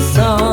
song.